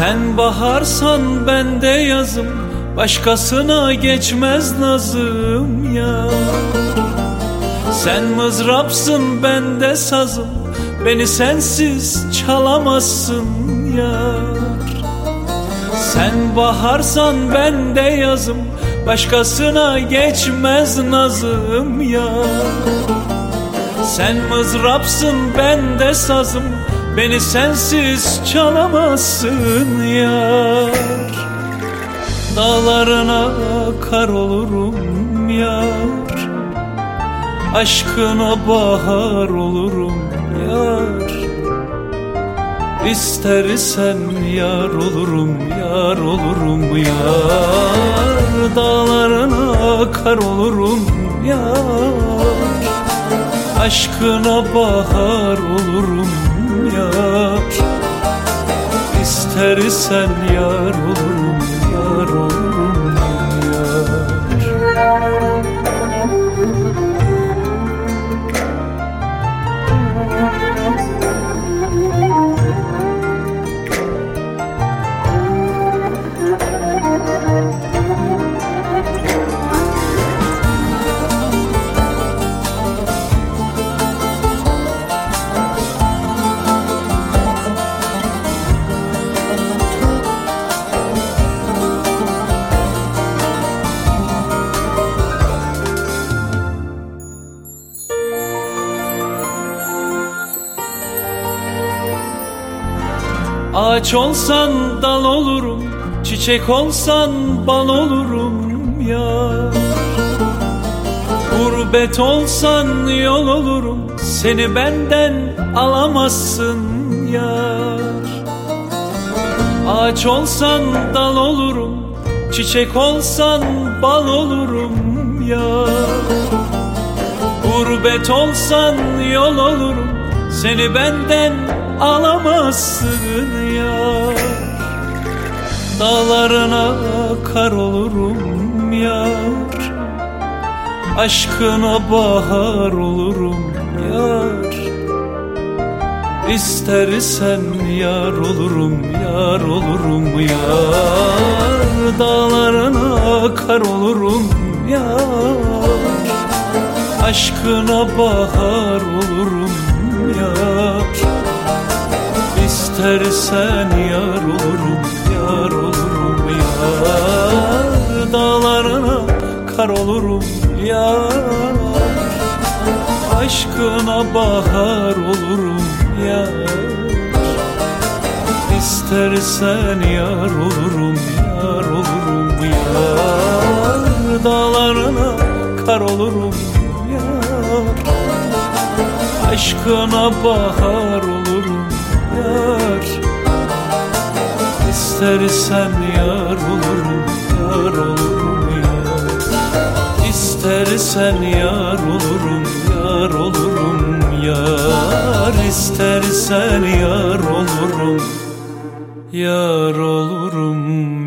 Sen baharsan ben de yazım Başkasına geçmez nazım ya. Sen mızrapsın ben de sazım Beni sensiz çalamazsın yar Sen baharsan ben de yazım Başkasına geçmez nazım ya. Sen mızrapsın ben de sazım Beni sensiz çalamazsın yar Dağlarına kar olurum yar Aşkına bahar olurum yar İstersen yar olurum yar olurum yar Dağlarına kar olurum yar Aşkına bahar olurum yar İstersen yar olurum Ağaç olsan dal olurum Çiçek olsan bal olurum ya. Gurbet olsan yol olurum Seni benden alamazsın yar. Ağaç olsan dal olurum Çiçek olsan bal olurum ya Gurbet olsan yol olurum Seni benden alamazsın ya. Dağlarına kar olurum yar. Aşkına bahar olurum yar. İstersen yar olurum yar olurum yar. Dağlarına kar olurum yar. Aşkına bahar olurum yar İstersen yar olurum, yar olurum yar Dağlarına kar olurum yar. Aşkına bahar olurum yar. İstersen yar olurum, yar olurum yar. Dağlarına kar olurum yar. Aşkına bahar olurum İstersen yar olurum yar olurum yar İstersen yar olurum yar olurum yar İstersen yar olurum yar olurum